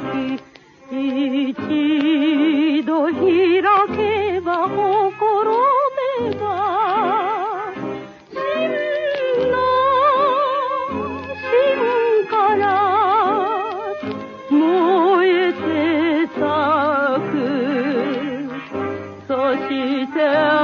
き一度開けば心めば真の真から燃えて咲く。そして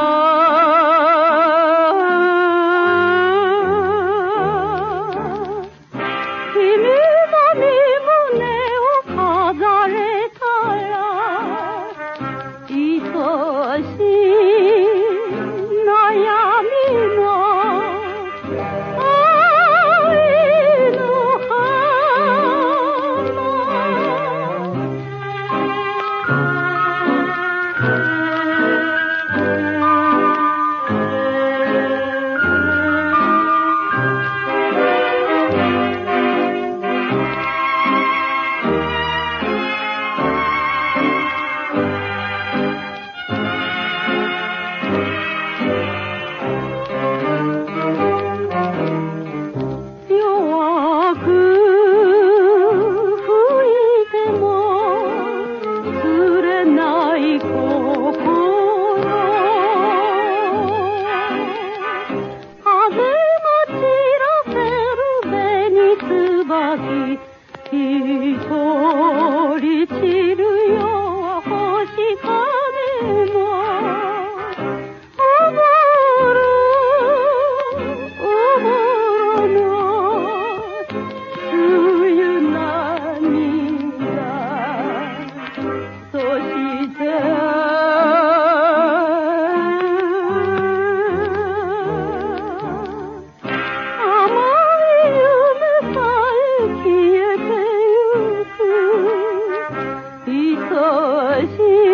しい